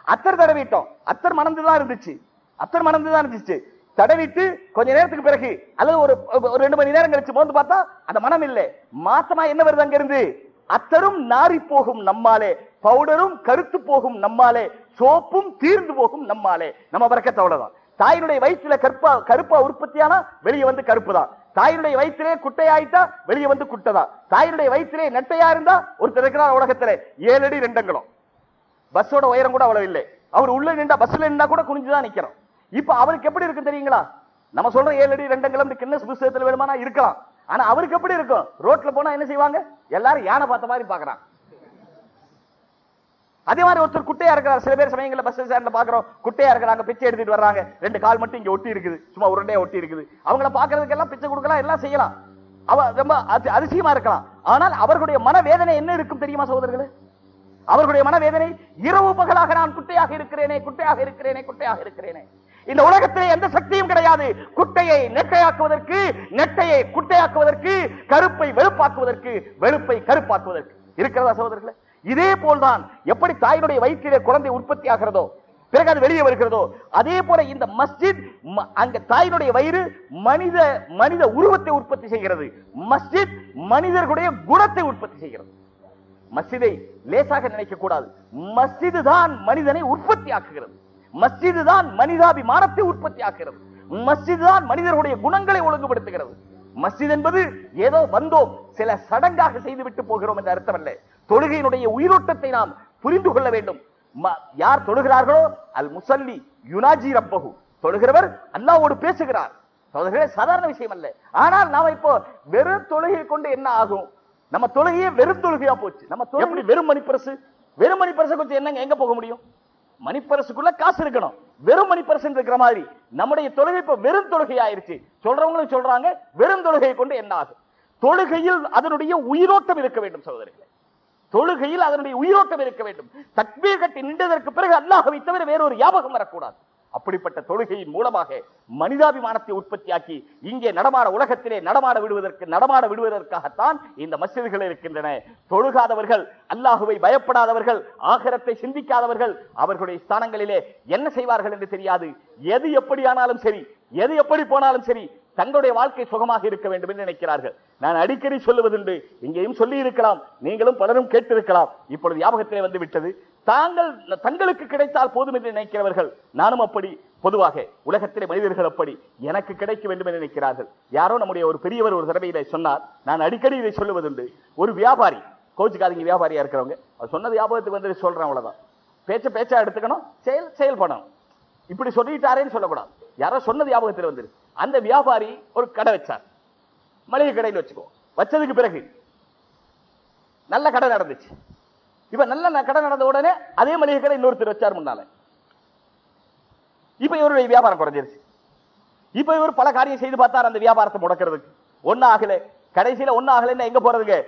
அத்தர் தடவிட்டோம். அத்தர் மணந்துதான் இருந்துச்சு. அத்தர் மணந்துதான் இருந்துச்சு. தடவிட்டு கொஞ்ச நேரத்துக்கு பிறகு அல்லது ஒரு ஒரு ரெண்டு மணி நேரம் கழிச்சு போந்து பார்த்தா அந்த மனம் இல்லை. மாசமா என்ன வருது அங்கிருந்து அத்தரும் நாறி போகும் நம்மாலே. பவுடரும் கருத்து போகும் நம்மாலே. சோப்பும் தீர்ந்து போகும் நம்மாலே. நம்ம பறக்கத்தை அவ்வளவுதான். தாயினுடைய வயிற்றுல கருப்பா கருப்பா உற்பத்தியானா வெளியே வந்து கருப்பு தான். தாயினுடைய வயிற்றிலே குட்டையாயிட்டா வெளியே வந்து குட்டைதான் தாயினுடைய வயிற்றிலே நெட்டையா இருந்தா ஒருத்தர் இருக்கிறார் உலகத்துல. ஏழு அடி ரெண்டங்களும். பஸ்ஸோட உயரம் கூட அவ்வளவு இல்லை. அவர் உள்ள நின்றா பஸ்ல நின்றா கூட குனிஞ்சுதான் நிக்கிறோம் இப்ப அவருக்கு எப்படி இருக்கு தெரியுங்களா? நம்ம சொல்ற ஏழு அடி ரெண்டங்களும் கிண்ணஸ் புஸ்தகத்தில் வேணுமானா இருக்கலாம். ஆனா அவருக்கு எப்படி இருக்கும்? ரோட்ல போனா என்ன செய்வாங்க? எல்லாரும் யானை பார்த்த மாதிரி பாக்குறாங்க அதே மாதிரி ஒருத்தர் குட்டையா இருக்கிறார். சில பேர் சமயங்களில் பஸ் ஸ்டாண்ட்ல பாக்குறோம். குட்டையா இருக்கிறாங்க பிச்சை எடுத்துட்டு வர்றாங்க. ரெண்டு கால் மட்டும் இங்க ஒட்டி இருக்குது. சும்மா உருண்டையா ஒட்டி இருக்குது. அவங்கள பாக்குறதுக்கெல்லாம் பிச்சை கொடுக்கலாம் எல்லாம் செய்யலாம். அவ ரொம்ப அதி- அதிசயமா இருக்கலாம். ஆனால் அவர்களுடைய மனவேதனை என்ன இருக்கும் தெரியுமா சகோதரர்களே? அவர்களுடைய மனவேதனை இரவு பகலாக நான் குட்டையாக இருக்கிறேனே குட்டையாக இருக்கிறேனே குட்டையாக இருக்கிறேனே. இந்த உலகத்திலே எந்த சக்தியும் கிடையாது. குட்டையை நெட்டையாக்குவதற்கு நெட்டையை குட்டையாக்குவதற்கு கருப்பை வெளுப்பாக்குவதற்கு வெளுப்பை கருப்பாக்குவதற்கு. இருக்கிறதா சகோதரர்களே? இதே போல்தான் எப்படி தாயினுடைய வயிற்றிலே குழந்தை உற்பத்தி ஆகிறதோ பிறகு அது வெளியே வருகிறதோ அதே போல இந்த மஸ்ஜித் ம- அங்க தாயினுடைய வயிறு மனித மனித உருவத்தை உற்பத்தி செய்கிறது. மஸ்ஜித் மனிதர்களுடைய குணத்தை உற்பத்தி செய்கிறது. மஸ்ஜிதை லேசாக நினைக்க கூடாது மஸ்ஜிது தான் மனிதனை உற்பத்தி ஆக்குகிறது மஸ்ஜிது தான் மனிதாபிமானத்தை உற்பத்தி ஆக்குகிறது மஸ்ஜிது தான் மனிதர்களுடைய குணங்களை ஒழுங்குபடுத்துகிறது. மஸ்ஜித் என்பது ஏதோ வந்தோம் சில சடங்காக செய்துவிட்டு போகிறோம் என்ற அர்த்தம் அல்ல தொழுகையினுடைய உயிரோட்டத்தை நாம் புரிந்து கொள்ள வேண்டும். யார் தொழுகிறார்களோ? அல் முசல்லி யுனாஜி ரப்பகு தொழுகிறவர் அல்லாவோடு பேசுகிறார். தொழுகிற சாதாரண விஷயம் அல்ல. ஆனால் நாம இப்போ வெறும் தொழுகை கொண்டு என்ன ஆகும்? நம்ம தொழுகையே வெறும் தொழுகையா போச்சு. நம்ம தொழுகை வெறும் மணிப்பரசு? வெறும் மணிப்பரசு கொஞ்சம் என்னங்க எங்க போக முடியும்? மணிப்பரசுக்குள்ள காசு இருக்கணும். வெறும் மணிப்பரசு இருக்கிற மாதிரி நம்முடைய தொழுகை இப்ப வெறும் தொழுகை ஆயிருச்சு சொல்றவங்களும் சொல்றாங்க வெறும் தொழுகையை கொண்டு என்ன ஆகும்? தொழுகையில் அதனுடைய உயிரோட்டம் இருக்க வேண்டும் சகோதரிகளை தொழுகையில் அதனுடைய உயிரோட்டம் இருக்க வேண்டும். தக்பீர் கட்டி நின்றதற்கு பிறகு அல்லாஹவை தவிர வேறொரு ஞாபகம் வரக்கூடாது. அப்படிப்பட்ட தொழுகையின் மூலமாக மனிதாபிமானத்தை உற்பத்தியாக்கி இங்கே நடமாட உலகத்திலே நடமாட விடுவதற்கு நடமாட விடுவதற்காகத்தான் இந்த மசிதிகள் இருக்கின்றன. தொழுகாதவர்கள் அல்லாஹுவை பயப்படாதவர்கள் ஆகரத்தை சிந்திக்காதவர்கள் அவர்களுடைய ஸ்தானங்களிலே என்ன செய்வார்கள் என்று தெரியாது. எது எப்படியானாலும் சரி எது எப்படி போனாலும் சரி தங்களுடைய வாழ்க்கை சுகமாக இருக்க வேண்டும் என்று நினைக்கிறார்கள். நான் அடிக்கடி சொல்லுவதுண்டு இங்கேயும் சொல்லி இருக்கலாம் நீங்களும் பலரும் கேட்டிருக்கலாம். இப்பொழுது ஞாபகத்திலே வந்து விட்டது. தாங்கள் தங்களுக்கு கிடைத்தால் போதும் என்று நினைக்கிறவர்கள் நானும் அப்படி பொதுவாக உலகத்திலே மனிதர்கள் அப்படி எனக்கு கிடைக்க வேண்டும் என்று நினைக்கிறார்கள். யாரோ நம்முடைய ஒரு பெரியவர் ஒரு தடவை இதை சொன்னார் நான் அடிக்கடி இதை சொல்லுவதுண்டு. ஒரு வியாபாரி கோச்சுக்காதீங்க வியாபாரியா இருக்கிறவங்க அவர் சொன்னது ஞாபகத்துக்கு வந்து சொல்றேன் அவ்வளவுதான். பேச்ச பேச்சா எடுத்துக்கணும் செயல் செயல்படணும் இப்படி சொல்லிட்டாரேன்னு சொல்லக்கூடாது. யாரோ சொன்னது ஞாபகத்தில் வந்துரு அந்த வியாபாரி ஒரு கடை வச்சார். மளிகை கடையில் வச்சுக்கோ. வச்சதுக்கு பிறகு நல்ல கடை நடந்துச்சு. இப்ப நல்ல கடை நடந்த உடனே அதே மளிகை கடை இன்னொருத்தர் வச்சார் முன்னால. இப்ப இவருடைய வியாபாரம் குறைஞ்சிருச்சு. இப்ப இவர் பல காரியம் செய்து பார்த்தார் அந்த வியாபாரத்தை முடக்கிறதுக்கு. ஒண்ணு ஆகல. கடைசியில ஒண்ணு ஆகலைன்னா எங்க போறதுங்க?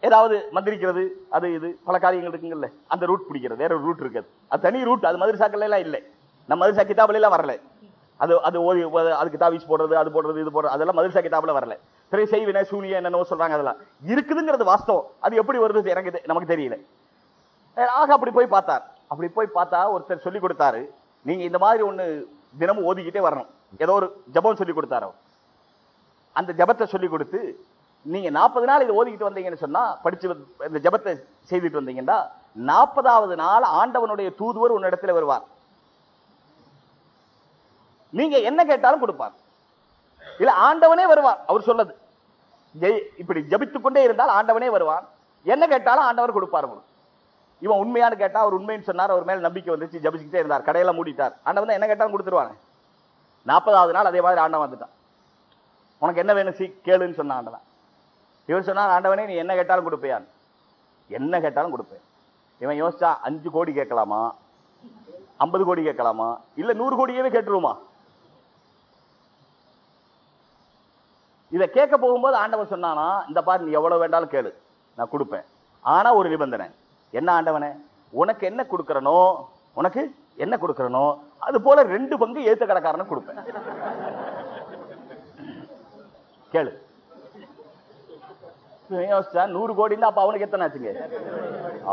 ஏதாவது மந்திரிக்கிறது அது இது பல காரியங்கள் இருக்குங்கல்ல அந்த ரூட் பிடிக்கிறது. வேற ஒரு ரூட் இருக்குது. அது தனி ரூட் அது மதுரசாக்கள் எல்லாம் இல்லை. நம்ம மதுரசா கிதாபுல எல்லாம் வரல. அது அது ஓதி அதுக்கு தாவிச்சு போடுறது அது போடுறது இது போடுறது அதெல்லாம் மதுரசா கிதாபுல வரல. திரை செய்வினை சூனியம் என்னென்னவோ சொல்றாங்க அதெல்லாம். இருக்குதுங்கிறது வாஸ்தவம். அது எப்படி வருது எனக்கு நமக்கு தெரியல. ஆக அப்படி போய் பார்த்தார். அப்படி போய் பார்த்தா ஒருத்தர் சொல்லி கொடுத்தாரு நீங்க இந்த மாதிரி ஒன்று தினமும் ஓதிக்கிட்டே வரணும். ஏதோ ஒரு ஜபம் சொல்லி கொடுத்தாரோ. அந்த ஜபத்தை சொல்லி கொடுத்து நீங்க நாற்பது நாள் இதை ஓதிக்கிட்டு வந்தீங்கன்னு சொன்னா படிச்சு இந்த ஜபத்தை செய்துட்டு வந்தீங்கன்னா நாற்பதாவது நாள் ஆண்டவனுடைய தூதுவர் உன்னிடத்துல வருவார். நீங்க என்ன கேட்டாலும் கொடுப்பார். இல்ல ஆண்டவனே வருவார் அவர் சொல்லது. ஜெய் இப்படி ஜபித்துக் கொண்டே இருந்தால் ஆண்டவனே வருவான் என்ன கேட்டாலும் ஆண்டவர் கொடுப்பார் உங்களுக்கு. இவன் உண்மையானு கேட்டா அவர் உண்மைன்னு சொன்னார் அவர் மேல நம்பிக்கை வந்துச்சு ஜபிச்சுக்கிட்டே இருந்தார் கடையெல்லாம் மூடிட்டார். ஆண்டவன் தான் என்ன கேட்டாலும் கொடுத்துருவாங்க நாற்பதாவது நாள் அதே மாதிரி ஆண்டவன் வந்துட்டான். உனக்கு என்ன வேணும் சீ கேளுன்னு சொன்ன ஆண்டவன். இவர் சொன்னார் ஆண்டவனே நீ என்ன கேட்டாலும் கொடுப்பேன் என்ன கேட்டாலும் கொடுப்பேன். இவன் யோசிச்சா அஞ்சு கோடி கேட்கலாமா? ஐம்பது கோடி கேட்கலாமா? இல்லை நூறு கோடியவே கேட்டுருவோமா? இதை கேட்க போகும்போது ஆண்டவன் சொன்னானா இந்த பாரு நீ எவ்வளவு வேண்டாலும் கேளு நான் கொடுப்பேன். ஆனா ஒரு நிபந்தனை என்ன ஆண்டவனே உனக்கு என்ன கொடுக்கறனோ உனக்கு என்ன கொடுக்கறனோ அது போல ரெண்டு பங்கு ஏத்த கடைக்காரனுக்கு கொடுப்பேன். கேளு. யோசிச்சா நூறு கோடின்னா அப்ப அவனுக்கு எத்தனை ஆச்சுங்க?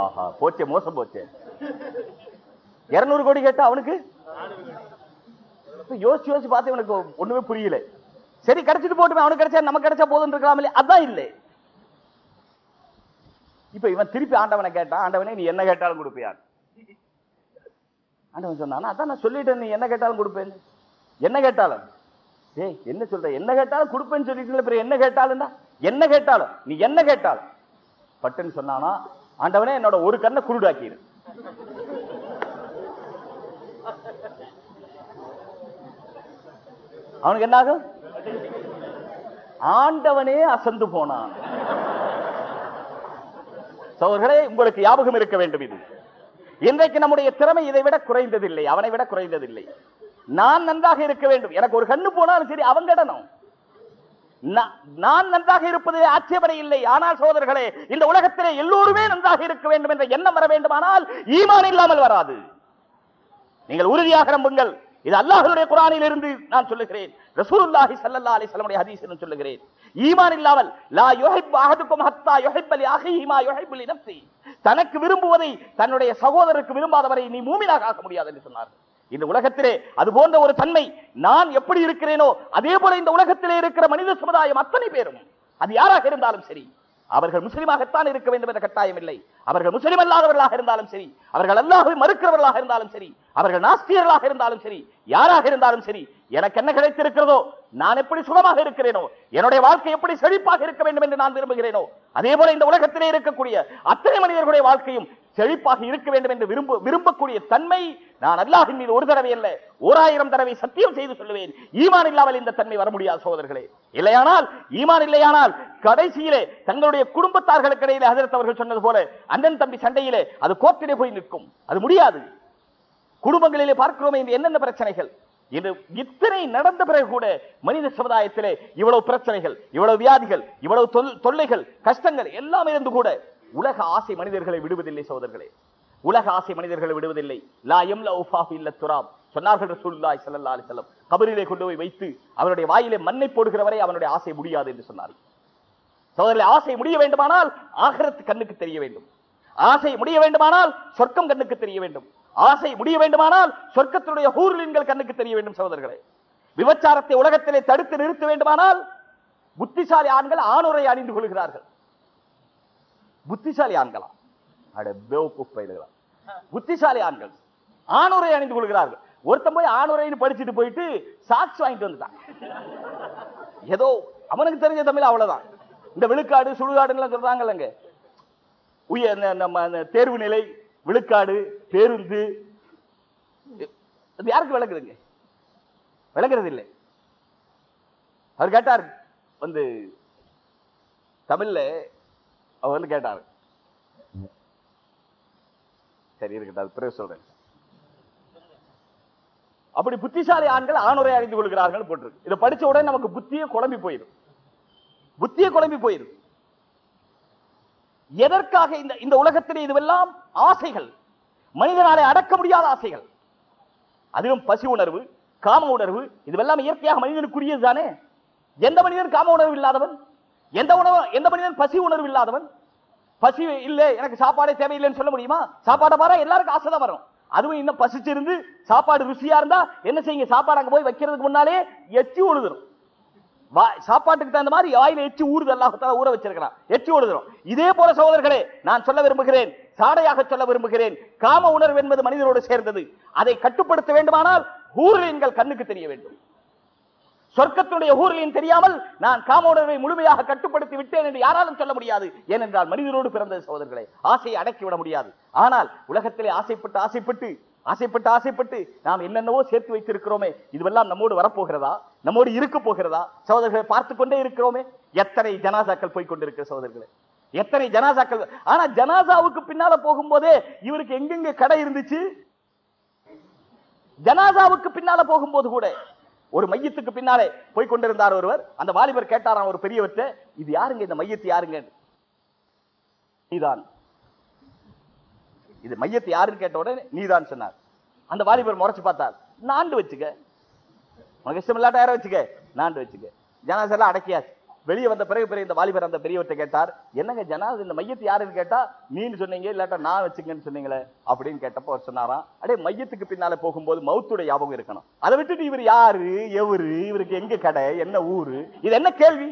ஆஹா போச்சே மோசம் போச்சே. இருநூறு கோடி கேட்டா அவனுக்கு? யோசிச்சு யோசிச்சு பார்த்து இவனுக்கு ஒண்ணுமே புரியல. சரி கிடைச்சிட்டு போட்டுமே அவனுக்கு கிடைச்சா நமக்கு கிடைச்சா போதும் இருக்கலாம் இல்லையா? அதான் இல்லை. இப்ப இவன் திருப்பி ஆண்டவனை கேட்டான் ஆண்டவனே நீ என்ன கேட்டாலும் கொடுப்பியான் ஆண்டவன் சொன்னானா அதான் நான் சொல்லிட்டேன் நீ என்ன கேட்டாலும் கொடுப்பேன் என்ன கேட்டாலும்? ஏய் என்ன சொல்ற? என்ன கேட்டாலும் கொடுப்பேன்னு சொல்லிட்டு பிறகு என்ன கேட்டாலும் என்ன கேட்டாலும்? நீ என்ன கேட்டாலும்? பட்டுன்னு சொன்னானா ஆண்டவனே என்னோட ஒரு கண்ணை குருடாக்கிடு அவனுக்கு என்ன ஆகும் ஆண்டவனே அசந்து போனான். சோர்களே உங்களுக்கு ஞாபகம் இருக்க வேண்டும் இது. இன்றைக்கு நம்முடைய திறமை இதை விட குறைந்ததில்லை அவனை விட குறைந்ததில்லை. நான் நன்றாக இருக்க வேண்டும். எனக்கு ஒரு கண்ணு போனாலும் சரி அவன் கடனும் நான் நன்றாக இருப்பது ஆட்சேபனை இல்லை. ஆனால் சோதர்களே இந்த உலகத்திலே எல்லோருமே நன்றாக இருக்க வேண்டும் என்ற எண்ணம் வர வேண்டுமானால் ஈமான் இல்லாமல் வராது. நீங்கள் உறுதியாக நம்புங்கள். இது அல்லாஹ்வுடைய குரானில் இருந்து நான் சொல்லுகிறேன். ரசூலுல்லாஹி ஸல்லல்லாஹு அலைஹி வஸல்லம் என்று சொல்லுகிறேன். ஈமான் இல்லாமல் லா யுஹிப் அஹதுக்கும் ஹத்தா யுஹிப்ப லி அஹீஹி மா யுஹிப்பு லி நஃப்ஸி. தனக்கு விரும்புவதை தன்னுடைய சகோதரருக்கு விரும்பாதவரை நீ மூமினாக ஆக முடியாது என்று சொன்னார் இந்த உலகத்திலே அது போன்ற ஒரு தன்மை நான் எப்படி இருக்கிறேனோ அதே போல இந்த உலகத்திலே இருக்கிற மனித சமுதாயம் அத்தனை பேரும் அது யாராக இருந்தாலும் சரி அவர்கள் முஸ்லீமாகத்தான் இருக்க வேண்டும் என்ற கட்டாயம் இல்லை. அவர்கள் முஸ்லிம் அல்லாதவர்களாக இருந்தாலும் சரி அவர்கள் அல்லாஹை மறுக்கிறவர்களாக இருந்தாலும் சரி அவர்கள் நாஸ்தியர்களாக இருந்தாலும் சரி யாராக இருந்தாலும் சரி எனக்கு என்ன கிடைத்திருக்கிறதோ நான் எப்படி சுகமாக இருக்கிறேனோ என்னுடைய வாழ்க்கை எப்படி செழிப்பாக இருக்க வேண்டும் என்று நான் விரும்புகிறேனோ அதே போல இந்த உலகத்திலே இருக்கக்கூடிய அத்தனை மனிதர்களுடைய வாழ்க்கையும் செழிப்பாக இருக்க வேண்டும் என்று விரும்ப விரும்பக்கூடிய தன்மை நான் அல்லாஹின் மீது ஒரு தடவை அல்ல ஓராயிரம் தடவை சத்தியம் செய்து சொல்லுவேன். ஈமான் இல்லாமல் இந்த தன்மை வர முடியாது சோதர்களே இல்லையானால் ஈமான் இல்லையானால் கடைசியிலே தங்களுடைய குடும்பத்தார்களுக்கு இடையிலே ஹஜரத் அவர்கள் சொன்னது போல அண்ணன் தம்பி சண்டையிலே அது கோர்ட்டிலே போய் நிற்கும். அது முடியாது. குடும்பங்களிலே பார்க்கிறோமே இந்த என்னென்ன பிரச்சனைகள்? இது இத்தனை நடந்த பிறகு கூட மனித சமுதாயத்திலே இவ்வளவு பிரச்சனைகள் இவ்வளவு வியாதிகள் இவ்வளவு தொல்- தொல்லைகள் கஷ்டங்கள் எல்லாம் இருந்து கூட உலக ஆசை மனிதர்களை விடுவதில்லை சோதர்களே உலக ஆசை மனிதர்களை விடுவதில்லை. லா யம்ல இல்ல சொன்னார்கள் ரசூலுல்லாஹி ஸல்லல்லாஹு அலைஹி வஸல்லம் கபரிலே கொண்டு போய் வைத்து அவருடைய வாயிலே மண்ணை போடுகிறவரை அவனுடைய ஆசை முடியாது என்று சொன்னார் சோதரில் ஆசை முடிய வேண்டுமானால் ஆகரத்து கண்ணுக்கு தெரிய வேண்டும். ஆசை முடிய வேண்டுமானால் சொர்க்கம் கண்ணுக்கு தெரிய வேண்டும். ஆசை முடிய வேண்டுமானால் சொர்க்கத்தினுடைய ஹூர்லின்கள் கண்ணுக்கு தெரிய வேண்டும் சகோதரர்களே. விபச்சாரத்தை உலகத்திலே தடுத்து நிறுத்த வேண்டுமானால் புத்திசாலி ஆண்கள் ஆணுரை அணிந்து கொள்கிறார்கள். புத்திசாலி ஆண்களா? அட பேவக்கூப் புத்திசாலி ஆண்கள். ஆணுரை அணிந்து கொள்கிறார்கள். ஒருத்தன் போய் ஆணுரைன்னு படிச்சுட்டு போயிட்டு சாக்ஸ் வாங்கிட்டு வந்துட்டான். ஏதோ அவனுக்கு தெரிஞ்ச தமிழ் அவ்வளவுதான். இந்த விழுக்காடு சுடுகாடுன்னு சொல்றாங்கல்லங்க. உய இந்த நம்ம அந்த தேர்வு நிலை விழுக்காடு பேருந்து யாருக்கு விளக்குதுங்க? விளக்குறது இல்லை. அவர் கேட்டார் வந்து தமிழ்ல அவர் வந்து கேட்டார். சரி இருக்கட்டும் அது பிறகு சொல்றேன். அப்படி புத்திசாலி ஆண்கள் ஆணுரை அறிந்து கொள்கிறார்கள் போட்டிருக்கு இதை படிச்ச உடனே நமக்கு புத்தியே குழம்பி போயிடும் புத்தியே குழம்பி போயிடும் எதற்காக இந்த இந்த உலகத்திலே இதுவெல்லாம் ஆசைகள்? மனிதனாலே அடக்க முடியாத ஆசைகள். அதிலும் பசி உணர்வு காம உணர்வு இதுவெல்லாம் இயற்கையாக மனிதனுக்குரியது தானே? எந்த மனிதன் காம உணர்வு இல்லாதவன்? எந்த உணவு எந்த மனிதன் பசி உணர்வு இல்லாதவன்? பசி இல்லை எனக்கு சாப்பாடே தேவையில்லைன்னு சொல்ல முடியுமா? சாப்பாடை பாரா எல்லாருக்கும் ஆசை தான் வரும். அதுவும் இன்னும் பசிச்சிருந்து சாப்பாடு ருசியா இருந்தா என்ன செய்யுங்க? சாப்பாடு அங்க போய் வைக்கிறதுக்கு முன்னாலே எச்சி உழுதுரும். வா- சாப்பாட்டுக்கு தகுந்த மாதிரி வாயில எச்சி ஊறுது அல்லாஹ் ஊற வச்சிருக்கிறான். எச்சி ஊறுதுரும் இதே போல சகோதரர்களே நான் சொல்ல விரும்புகிறேன் சாடையாக சொல்ல விரும்புகிறேன் காம உணர்வு என்பது மனிதனோடு சேர்ந்தது. அதை கட்டுப்படுத்த வேண்டுமானால் ஊரில் கண்ணுக்கு தெரிய வேண்டும். சொர்க்கத்தினுடைய ஊரிலையும் தெரியாமல் நான் காம உணர்வை முழுமையாக கட்டுப்படுத்தி விட்டேன் என்று யாராலும் சொல்ல முடியாது. ஏனென்றால் மனிதரோடு பிறந்த சகோதரர்களே ஆசையை அடக்கி விட முடியாது. ஆனால் உலகத்திலே ஆசைப்பட்டு ஆசைப்பட்டு ஆசைப்பட்டு ஆசைப்பட்டு நாம் என்னென்னவோ சேர்த்து வைத்திருக்கிறோமே இதுவெல்லாம் நம்மோடு வரப்போகிறதா? நம்மோடு இருக்க போகிறதா? சகோதரர்களை பார்த்து கொண்டே இருக்கிறோமே? எத்தனை ஜனாசாக்கள் போய் கொண்டிருக்கிற சகோதரர்களை? எத்தனை ஜனாசாக்கள்? ஆனா ஜனாசாவுக்கு பின்னால போகும்போதே இவருக்கு எங்கெங்க கடை இருந்துச்சு? ஜனாசாவுக்கு பின்னால போகும்போது கூட ஒரு மையத்துக்கு பின்னாலே போய் கொண்டிருந்தார் ஒருவர். அந்த வாலிபர் கேட்டாராம் ஒரு பெரியவர்கிட்ட இது யாருங்க? இந்த மையத்து யாருங்க? நீதான். இது மையத்து யாருன்னு கேட்ட உடனே நீதான் சொன்னார். அந்த வாலிபர் முறைச்சு பார்த்தார். நாண்டு வச்சுக்க. உனக்கு இஷ்டம் இல்லாட்ட யாரும் வச்சுக்க? நாண்டு வச்சுக்க. ஜனாசெல்லாம் அடக்கியாச்சு. வெளியே வந்த பிறகு பிறகு இந்த வாலிபர் அந்த பெரியவர்கிட்ட கேட்டார் என்னங்க ஜனாதி இந்த மையத்து யாருன்னு கேட்டா நீன்னு சொன்னீங்க இல்லாட்டா நான் வச்சுங்கன்னு சொன்னீங்களே? அப்படின்னு கேட்டப்போ அவர் சொன்னாராம் அடே மையத்துக்கு பின்னால போகும்போது மௌத்துடைய ஞாபகம் இருக்கணும். அதை விட்டுட்டு இவர் யாரு எவரு இவருக்கு எங்க கடை என்ன ஊரு இது என்ன கேள்வி?